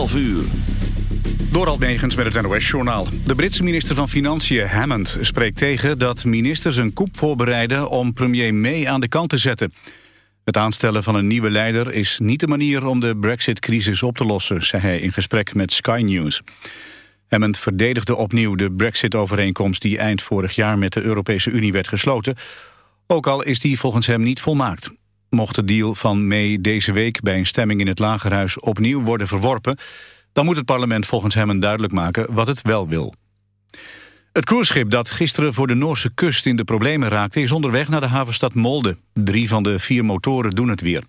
12 uur. Door Megens met het NOS-journaal. De Britse minister van Financiën, Hammond, spreekt tegen dat ministers een coup voorbereiden om premier May aan de kant te zetten. Het aanstellen van een nieuwe leider is niet de manier om de brexit-crisis op te lossen, zei hij in gesprek met Sky News. Hammond verdedigde opnieuw de brexit-overeenkomst die eind vorig jaar met de Europese Unie werd gesloten, ook al is die volgens hem niet volmaakt. Mocht de deal van May deze week bij een stemming in het Lagerhuis opnieuw worden verworpen... dan moet het parlement volgens hem een duidelijk maken wat het wel wil. Het cruiseschip dat gisteren voor de Noorse kust in de problemen raakte... is onderweg naar de havenstad Molde. Drie van de vier motoren doen het weer.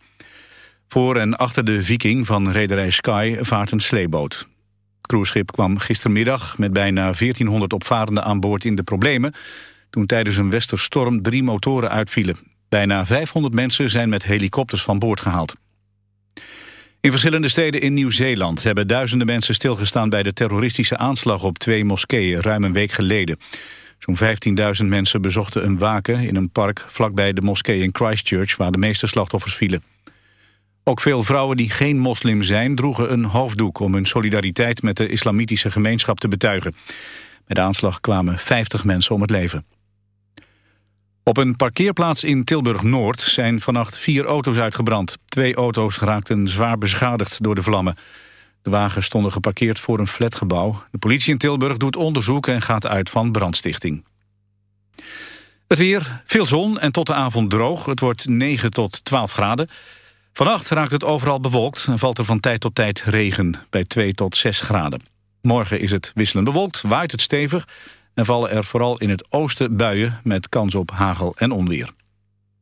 Voor en achter de Viking van rederij Sky vaart een sleeboot. Het cruiseschip kwam gistermiddag met bijna 1400 opvarenden aan boord in de problemen... toen tijdens een westerstorm drie motoren uitvielen. Bijna 500 mensen zijn met helikopters van boord gehaald. In verschillende steden in Nieuw-Zeeland hebben duizenden mensen stilgestaan bij de terroristische aanslag op twee moskeeën ruim een week geleden. Zo'n 15.000 mensen bezochten een waken in een park vlakbij de moskee in Christchurch waar de meeste slachtoffers vielen. Ook veel vrouwen die geen moslim zijn droegen een hoofddoek om hun solidariteit met de islamitische gemeenschap te betuigen. Bij de aanslag kwamen 50 mensen om het leven. Op een parkeerplaats in Tilburg-Noord zijn vannacht vier auto's uitgebrand. Twee auto's raakten zwaar beschadigd door de vlammen. De wagens stonden geparkeerd voor een flatgebouw. De politie in Tilburg doet onderzoek en gaat uit van brandstichting. Het weer, veel zon en tot de avond droog. Het wordt 9 tot 12 graden. Vannacht raakt het overal bewolkt en valt er van tijd tot tijd regen... bij 2 tot 6 graden. Morgen is het wisselend bewolkt, waait het stevig en vallen er vooral in het oosten buien met kans op hagel en onweer.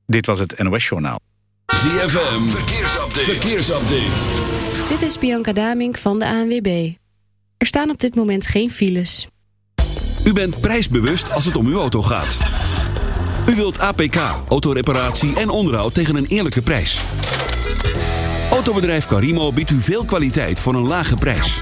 Dit was het NOS Journaal. ZFM, verkeersupdate. verkeersupdate. Dit is Bianca Damink van de ANWB. Er staan op dit moment geen files. U bent prijsbewust als het om uw auto gaat. U wilt APK, autoreparatie en onderhoud tegen een eerlijke prijs. Autobedrijf Carimo biedt u veel kwaliteit voor een lage prijs.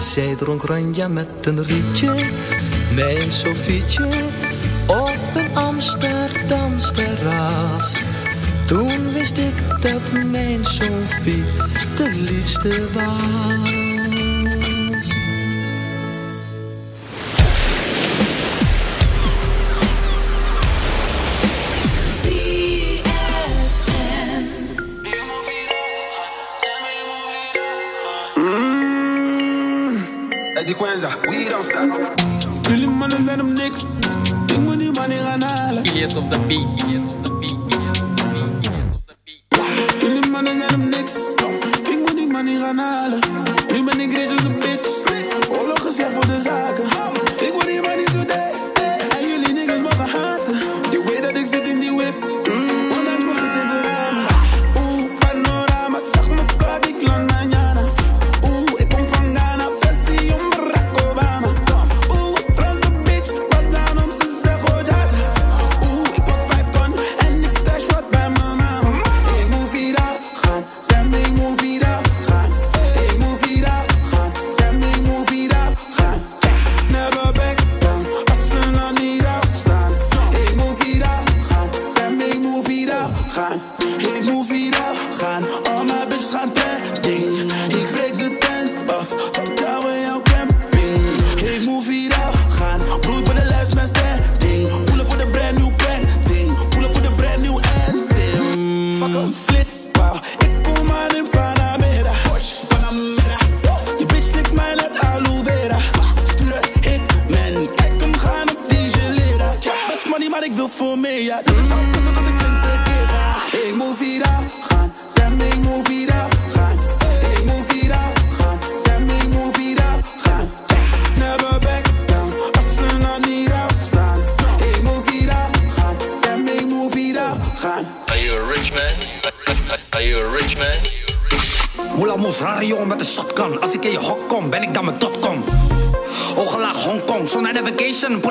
Zij dronk ranja met een rietje, mijn Sofietje, op een Amsterdams terras. Toen wist ik dat mijn Sofie de liefste was. Like the we don't stop. Really money's and them nicks. Big money, money, and all. Yes, of the beat. Of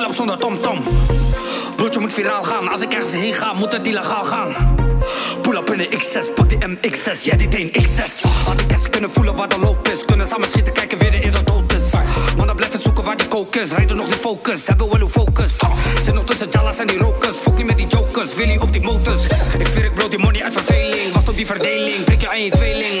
navigation, pull up zonder tomtom. Broertje moet viraal gaan, als ik ergens heen ga, moet het illegaal gaan. Pull up in een X6, pak die MX6, ja die teen X6. Al die kerst kunnen voelen waar de loop is, kunnen samen schieten, kijken wie er in de dood is. Dan blijven zoeken waar die coke is, rijden nog die focus, hebben wel uw focus. Zit nog tussen Jalas en die rokers, fok niet met die jokers, Willy op die motors. Ik veer ik brood die money uit verveling, wacht op die verdeling, prik je aan je tweeling.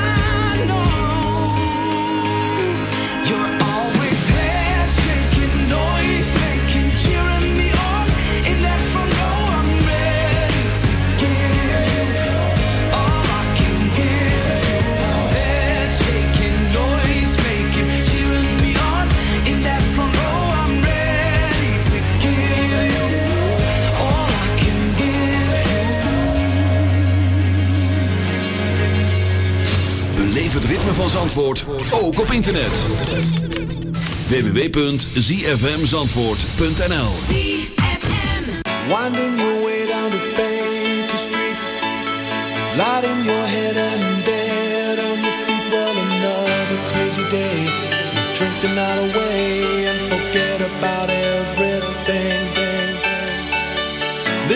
Zandvoort, ook op internet. www.zfmzandvoort.nl Winding your way down to Baker Street, lighting your head and dead on your feet. Well, another crazy day. You drink the night away and forget about everything.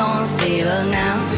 gonna save us now.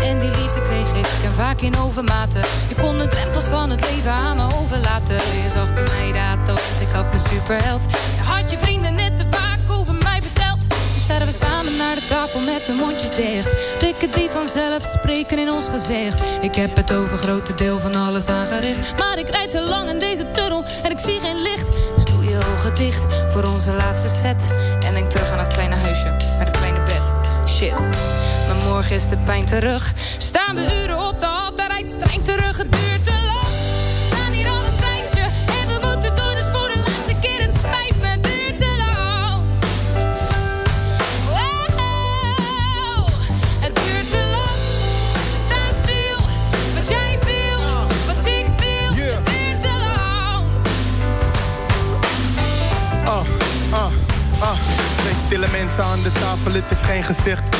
En die liefde kreeg ik en vaak in overmaten. Je kon de drempels van het leven aan me overlaten. Je zag in mij dat, want ik had mijn superheld. Je had je vrienden net te vaak over mij verteld. Nu staan we samen naar de tafel met de mondjes dicht. Blikken die vanzelf spreken in ons gezicht. Ik heb het over grote deel van alles aangericht. Maar ik rijd te lang in deze tunnel en ik zie geen licht. Dus doe je ogen dicht voor onze laatste set. Is de pijn terug. Staan we uren op de hal, daar rijdt de trein terug. Het duurt te lang. We staan hier al een tijdje en we moeten door, dus voor de laatste keer. Het spijt me, het duurt te lang. Wow, het duurt te lang. We staan stil, wat jij wil, wat ik wil. Het duurt te lang. Ah, ah, ah. Twee stille mensen aan de tafel, het is geen gezicht.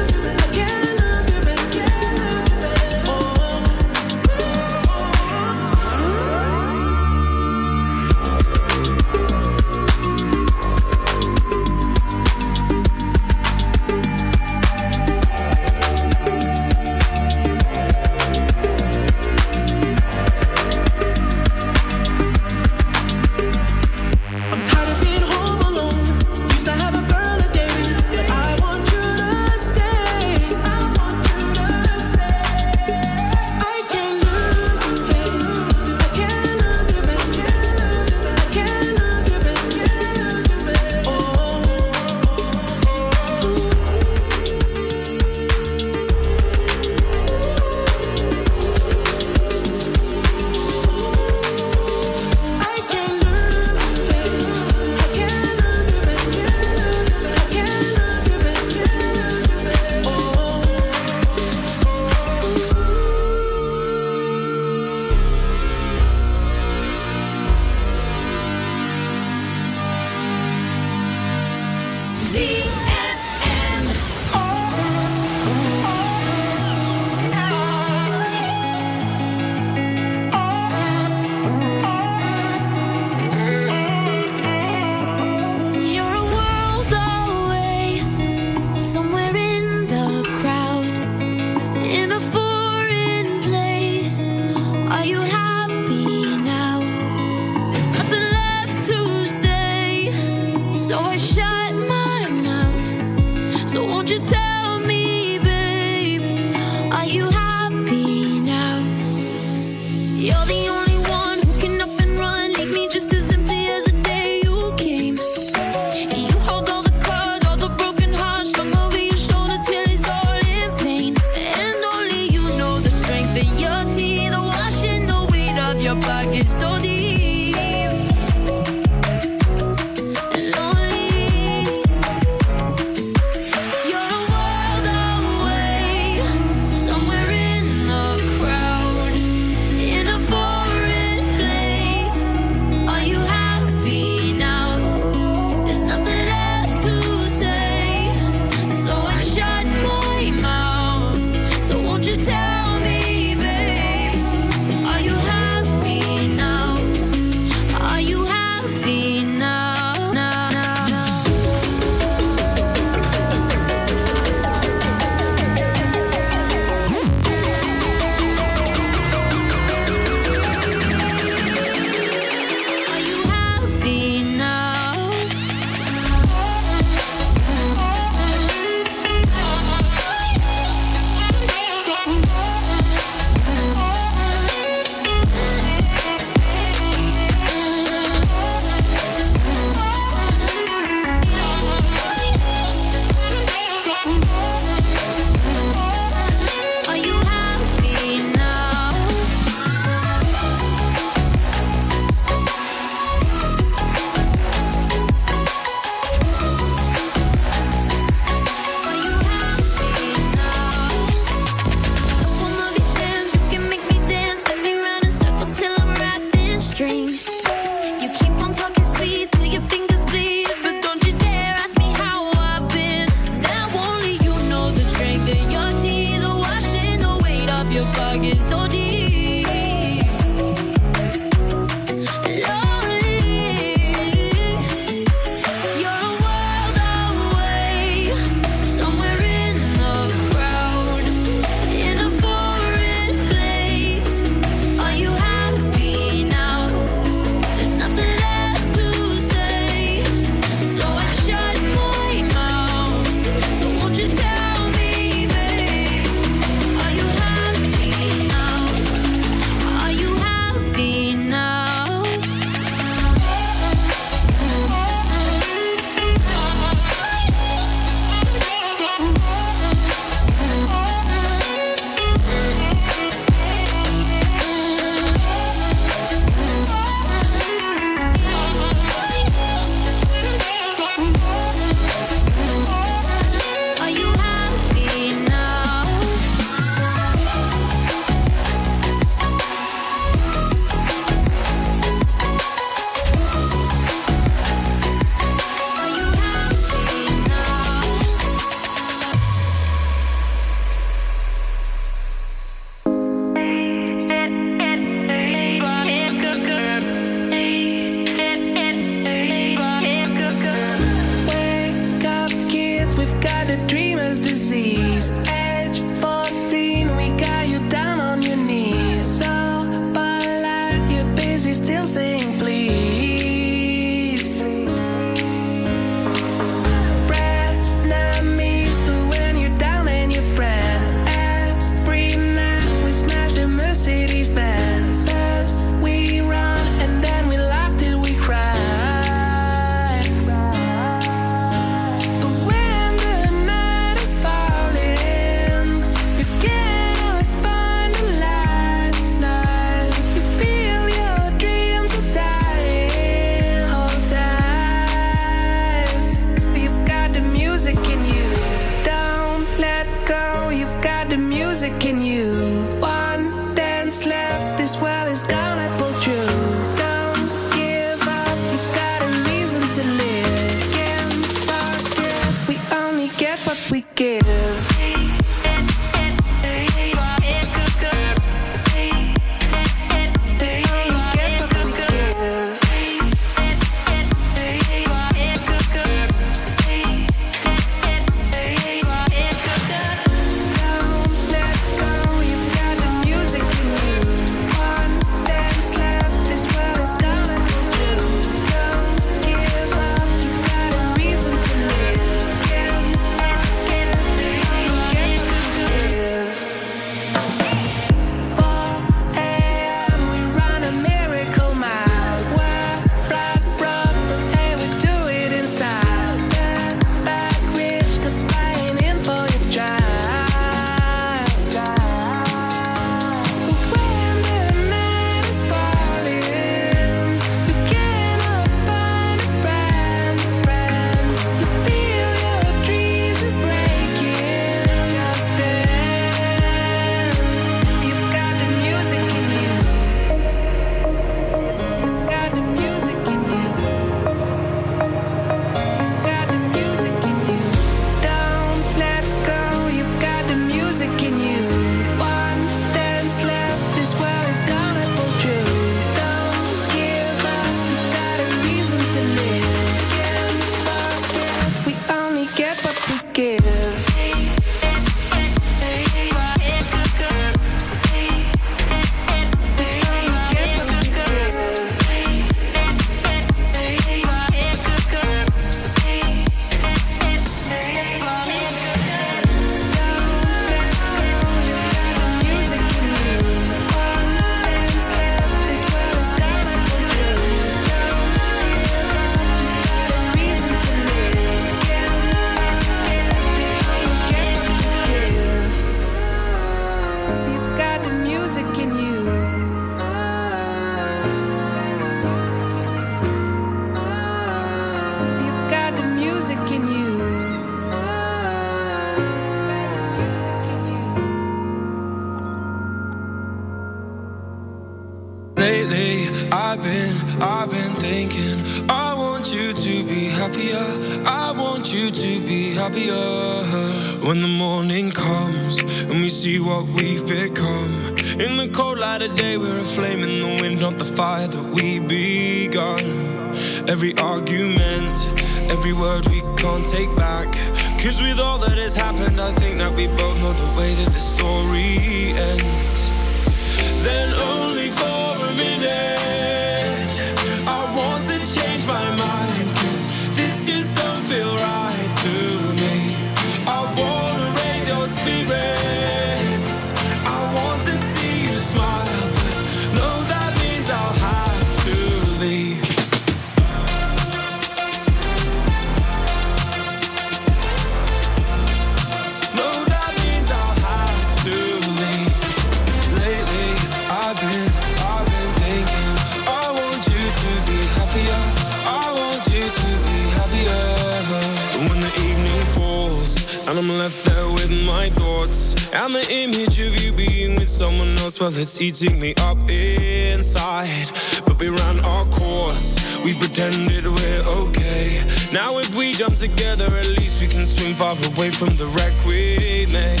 someone else while it's eating me up inside. But we ran our course, we pretended we're okay. Now, if we jump together, at least we can swim far away from the wreck we made.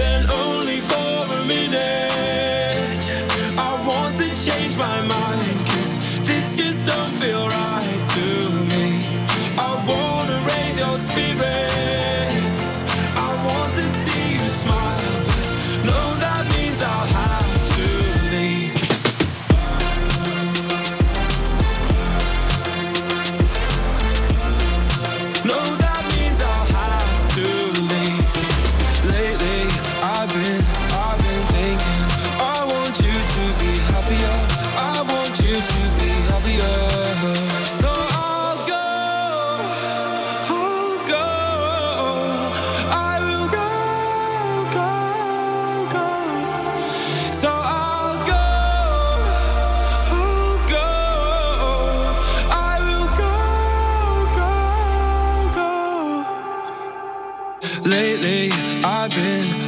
Then, only for a minute, I want to change my mind, cause this just don't feel right.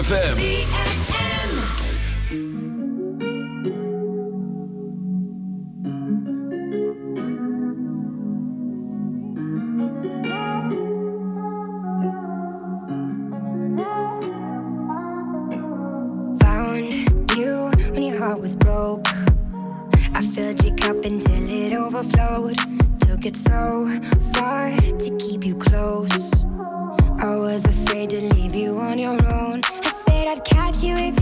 ZFM. was broke. I filled your cup until it overflowed. Took it so far to keep you close. I was afraid to leave you on your own watch you if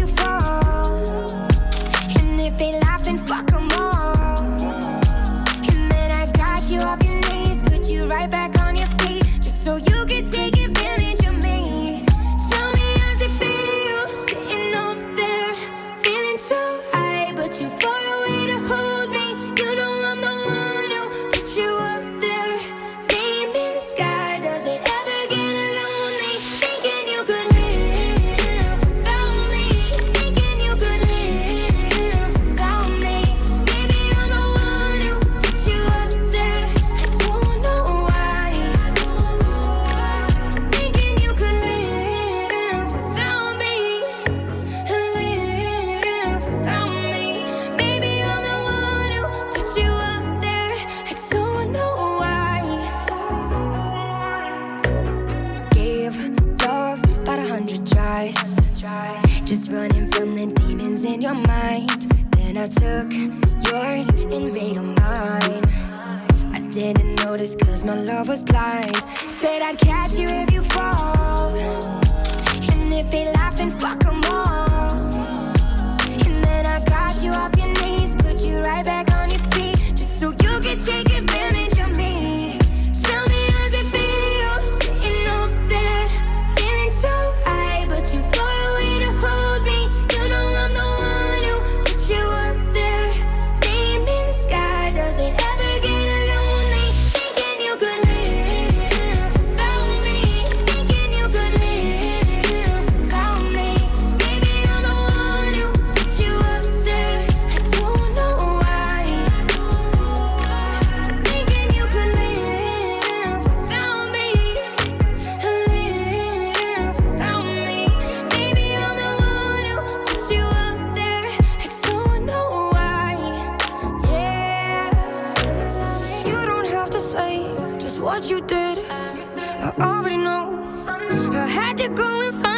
what you did. I already know. I had to go and find.